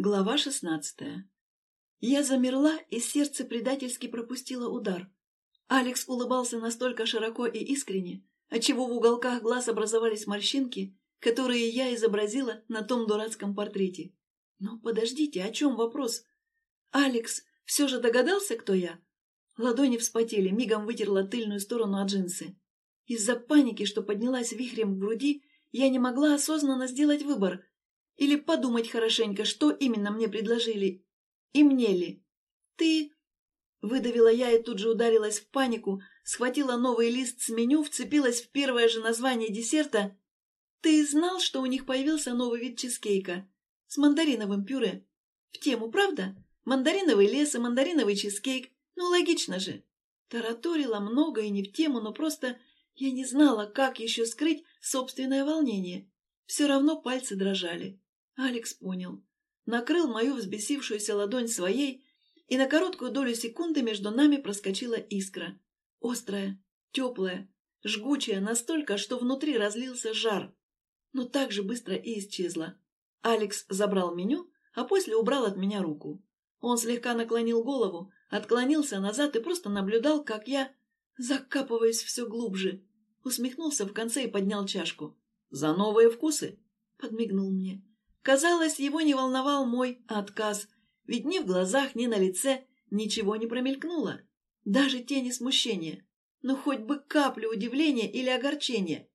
Глава шестнадцатая. Я замерла, и сердце предательски пропустило удар. Алекс улыбался настолько широко и искренне, отчего в уголках глаз образовались морщинки, которые я изобразила на том дурацком портрете. Но подождите, о чем вопрос? Алекс все же догадался, кто я? Ладони вспотели, мигом вытерла тыльную сторону от джинсы. Из-за паники, что поднялась вихрем в груди, я не могла осознанно сделать выбор, или подумать хорошенько, что именно мне предложили. И мне ли? Ты... Выдавила я и тут же ударилась в панику, схватила новый лист с меню, вцепилась в первое же название десерта. Ты знал, что у них появился новый вид чизкейка? С мандариновым пюре. В тему, правда? Мандариновый лес и мандариновый чизкейк. Ну, логично же. Тараторила много и не в тему, но просто я не знала, как еще скрыть собственное волнение. Все равно пальцы дрожали. Алекс понял. Накрыл мою взбесившуюся ладонь своей, и на короткую долю секунды между нами проскочила искра. Острая, теплая, жгучая настолько, что внутри разлился жар. Но так же быстро и исчезла. Алекс забрал меню, а после убрал от меня руку. Он слегка наклонил голову, отклонился назад и просто наблюдал, как я закапываюсь все глубже. Усмехнулся в конце и поднял чашку. «За новые вкусы!» — подмигнул мне. Казалось, его не волновал мой отказ, ведь ни в глазах, ни на лице ничего не промелькнуло. Даже тени смущения. Ну, хоть бы каплю удивления или огорчения.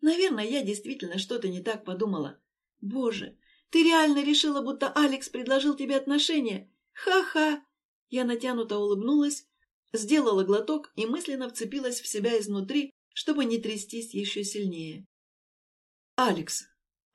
Наверное, я действительно что-то не так подумала. Боже, ты реально решила, будто Алекс предложил тебе отношения? Ха-ха! Я натянуто улыбнулась, сделала глоток и мысленно вцепилась в себя изнутри, чтобы не трястись еще сильнее. «Алекс,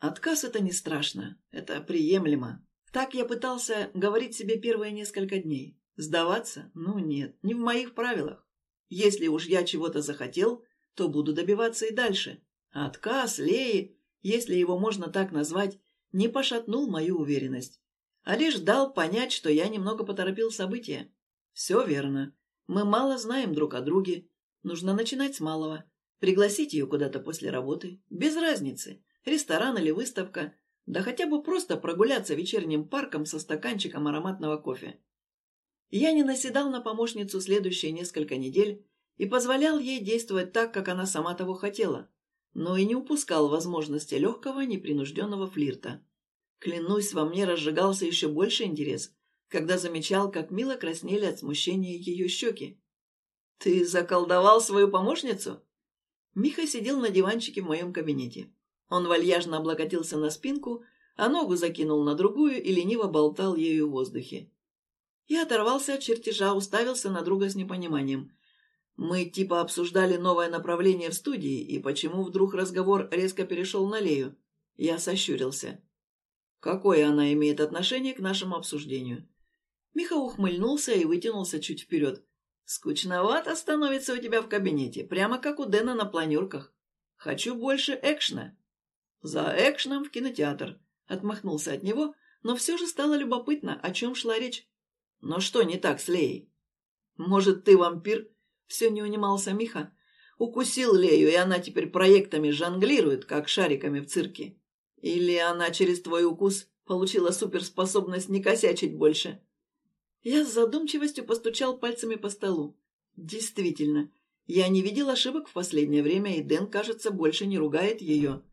Отказ — это не страшно, это приемлемо. Так я пытался говорить себе первые несколько дней. Сдаваться? Ну нет, не в моих правилах. Если уж я чего-то захотел, то буду добиваться и дальше. А отказ Леи, если его можно так назвать, не пошатнул мою уверенность, а лишь дал понять, что я немного поторопил события. Все верно. Мы мало знаем друг о друге. Нужно начинать с малого. Пригласить ее куда-то после работы. Без разницы ресторан или выставка, да хотя бы просто прогуляться вечерним парком со стаканчиком ароматного кофе. Я не наседал на помощницу следующие несколько недель и позволял ей действовать так, как она сама того хотела, но и не упускал возможности легкого, непринужденного флирта. Клянусь, во мне разжигался еще больше интерес, когда замечал, как мило краснели от смущения ее щеки. «Ты заколдовал свою помощницу?» Миха сидел на диванчике в моем кабинете. Он вальяжно облокотился на спинку, а ногу закинул на другую и лениво болтал ею в воздухе. Я оторвался от чертежа, уставился на друга с непониманием. Мы типа обсуждали новое направление в студии, и почему вдруг разговор резко перешел на Лею? Я сощурился. Какое она имеет отношение к нашему обсуждению? Миха ухмыльнулся и вытянулся чуть вперед. «Скучновато становится у тебя в кабинете, прямо как у Дэна на планерках. Хочу больше экшна». «За экшеном в кинотеатр», — отмахнулся от него, но все же стало любопытно, о чем шла речь. «Но что не так с Леей?» «Может, ты вампир?» — все не унимался Миха. «Укусил Лею, и она теперь проектами жонглирует, как шариками в цирке. Или она через твой укус получила суперспособность не косячить больше?» Я с задумчивостью постучал пальцами по столу. «Действительно, я не видел ошибок в последнее время, и Дэн, кажется, больше не ругает ее».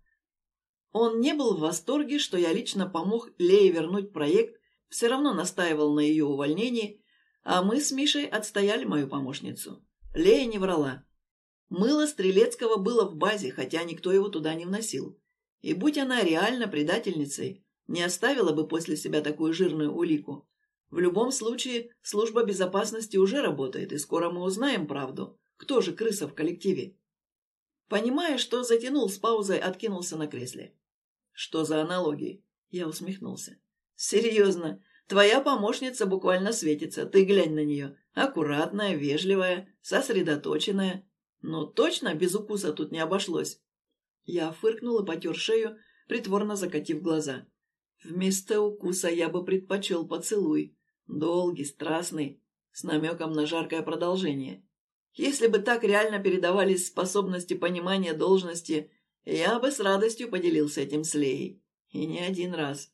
Он не был в восторге, что я лично помог Лее вернуть проект, все равно настаивал на ее увольнении, а мы с Мишей отстояли мою помощницу. Лея не врала. Мыло Стрелецкого было в базе, хотя никто его туда не вносил. И будь она реально предательницей, не оставила бы после себя такую жирную улику. В любом случае, служба безопасности уже работает, и скоро мы узнаем правду, кто же крыса в коллективе. Понимая, что затянул с паузой, откинулся на кресле. Что за аналогии? Я усмехнулся. Серьезно, твоя помощница буквально светится. Ты глянь на нее. Аккуратная, вежливая, сосредоточенная. Но точно без укуса тут не обошлось. Я фыркнул и потер шею, притворно закатив глаза. Вместо укуса я бы предпочел поцелуй. Долгий, страстный, с намеком на жаркое продолжение. Если бы так реально передавались способности понимания должности я бы с радостью поделился этим с Леей. И не один раз.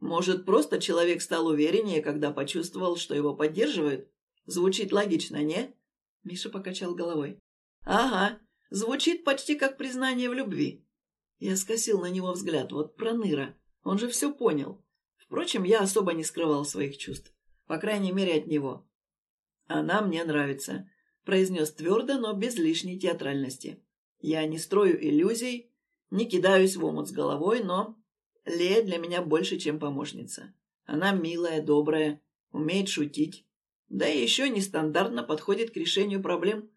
Может, просто человек стал увереннее, когда почувствовал, что его поддерживают? Звучит логично, не?» Миша покачал головой. «Ага, звучит почти как признание в любви». Я скосил на него взгляд. Вот проныра. Он же все понял. Впрочем, я особо не скрывал своих чувств. По крайней мере, от него. «Она мне нравится», — произнес твердо, но без лишней театральности. «Я не строю иллюзий, не кидаюсь в омут с головой, но Лея для меня больше, чем помощница. Она милая, добрая, умеет шутить. Да и еще нестандартно подходит к решению проблем.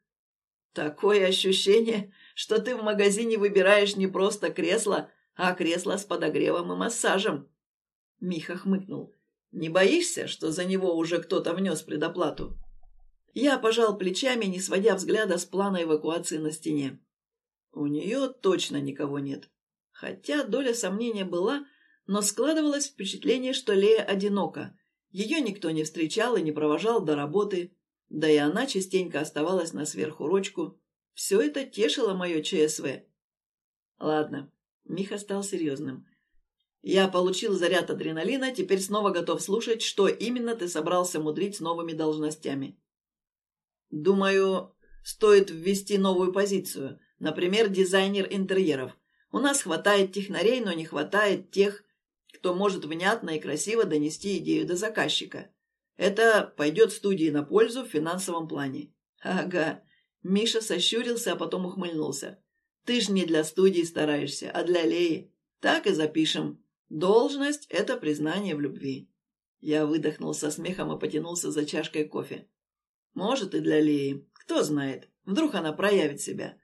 Такое ощущение, что ты в магазине выбираешь не просто кресло, а кресло с подогревом и массажем. Миха хмыкнул. Не боишься, что за него уже кто-то внес предоплату? Я пожал плечами, не сводя взгляда с плана эвакуации на стене. У нее точно никого нет. Хотя доля сомнения была, но складывалось впечатление, что Лея одинока. Ее никто не встречал и не провожал до работы, да и она частенько оставалась на сверхурочку. Все это тешило мое ЧСВ. Ладно, Миха стал серьезным. Я получил заряд адреналина, теперь снова готов слушать, что именно ты собрался мудрить с новыми должностями. Думаю, стоит ввести новую позицию, например, дизайнер интерьеров. У нас хватает технарей, но не хватает тех, кто может внятно и красиво донести идею до заказчика. Это пойдет студии на пользу в финансовом плане. Ага. Миша сощурился, а потом ухмыльнулся. Ты ж не для студии стараешься, а для Леи. Так и запишем. Должность – это признание в любви. Я выдохнул со смехом и потянулся за чашкой кофе. Может, и для Леи. Кто знает. Вдруг она проявит себя.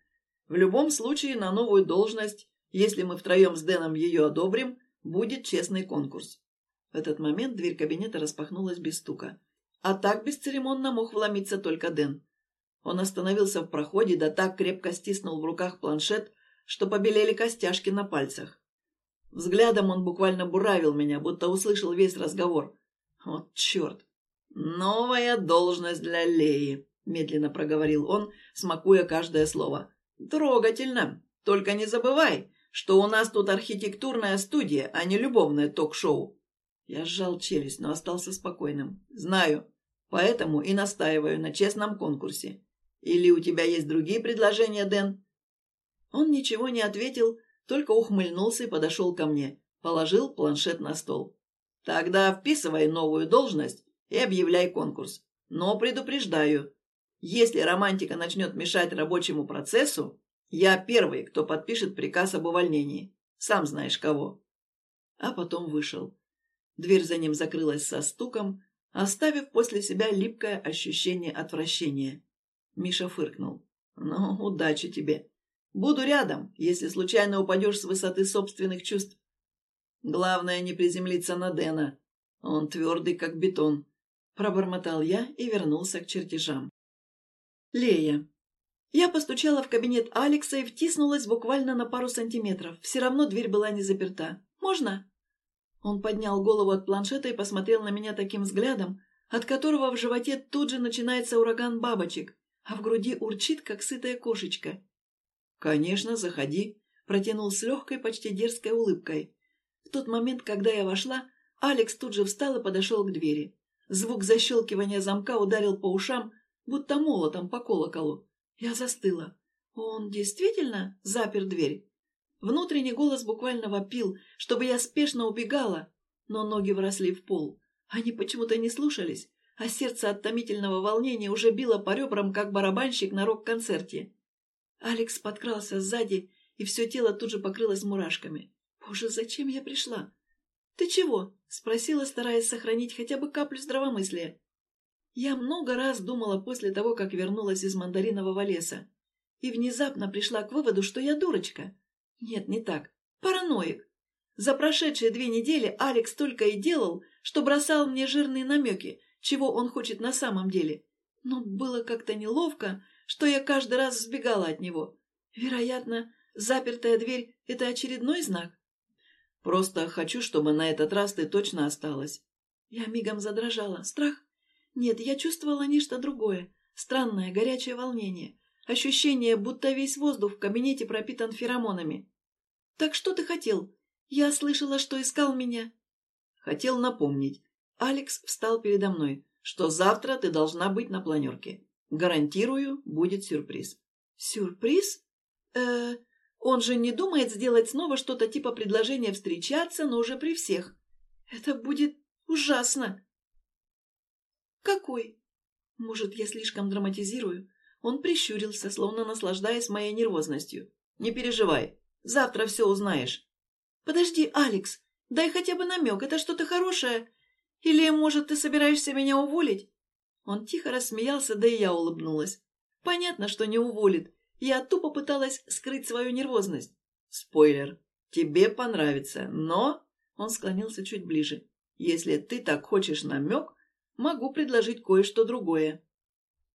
В любом случае, на новую должность если мы втроем с Дэном ее одобрим, будет честный конкурс. В этот момент дверь кабинета распахнулась без стука. А так бесцеремонно мог вломиться только Дэн. Он остановился в проходе, да так крепко стиснул в руках планшет, что побелели костяшки на пальцах. Взглядом он буквально буравил меня, будто услышал весь разговор. Вот черт! «Новая должность для Леи», — медленно проговорил он, смакуя каждое слово. «Трогательно. Только не забывай, что у нас тут архитектурная студия, а не любовное ток-шоу. Я сжал челюсть, но остался спокойным. Знаю, поэтому и настаиваю на честном конкурсе. Или у тебя есть другие предложения, Дэн? Он ничего не ответил, только ухмыльнулся и подошел ко мне, положил планшет на стол. Тогда вписывай новую должность и объявляй конкурс. Но предупреждаю, если романтика начнет мешать рабочему процессу, я первый, кто подпишет приказ об увольнении. Сам знаешь кого. А потом вышел. Дверь за ним закрылась со стуком, оставив после себя липкое ощущение отвращения. Миша фыркнул. «Ну, удачи тебе. Буду рядом, если случайно упадешь с высоты собственных чувств. Главное, не приземлиться на Дэна. Он твердый, как бетон». Пробормотал я и вернулся к чертежам. Лея. Я постучала в кабинет Алекса и втиснулась буквально на пару сантиметров. Все равно дверь была не заперта. «Можно?» Он поднял голову от планшета и посмотрел на меня таким взглядом, от которого в животе тут же начинается ураган бабочек, а в груди урчит, как сытая кошечка. «Конечно, заходи», — протянул с легкой, почти дерзкой улыбкой. В тот момент, когда я вошла, Алекс тут же встал и подошел к двери. Звук защелкивания замка ударил по ушам, будто молотом по колоколу. Я застыла. Он действительно запер дверь? Внутренний голос буквально вопил, чтобы я спешно убегала, но ноги вросли в пол. Они почему-то не слушались, а сердце от томительного волнения уже било по ребрам, как барабанщик на рок-концерте. Алекс подкрался сзади, и все тело тут же покрылось мурашками. «Боже, зачем я пришла?» «Ты чего?» — спросила, стараясь сохранить хотя бы каплю здравомыслия. Я много раз думала после того, как вернулась из мандаринового леса, и внезапно пришла к выводу, что я дурочка. Нет, не так. Параноик. За прошедшие две недели Алекс только и делал, что бросал мне жирные намеки, чего он хочет на самом деле. Но было как-то неловко, что я каждый раз сбегала от него. Вероятно, запертая дверь — это очередной знак. Просто хочу, чтобы на этот раз ты точно осталась. Я мигом задрожала. Страх нет, я чувствовала нечто другое. Странное, горячее волнение. Ощущение, будто весь воздух в кабинете пропитан феромонами. «Так что ты хотел? Я слышала, что искал меня». Хотел напомнить. Алекс встал передо мной, что завтра ты должна быть на планерке. Гарантирую, будет сюрприз. Сюрприз? Э, он же не думает сделать снова что-то типа предложения встречаться, но уже при всех. Это будет ужасно. Какой? Может, я слишком драматизирую? Он прищурился, словно наслаждаясь моей нервозностью. Не переживай, завтра все узнаешь. Подожди, Алекс, дай хотя бы намек, это что-то хорошее. Или, может, ты собираешься меня уволить? Он тихо рассмеялся, да и я улыбнулась. Понятно, что не уволит. Я тупо пыталась скрыть свою нервозность. Спойлер. Тебе понравится, но... Он склонился чуть ближе. Если ты так хочешь намек, могу предложить кое-что другое.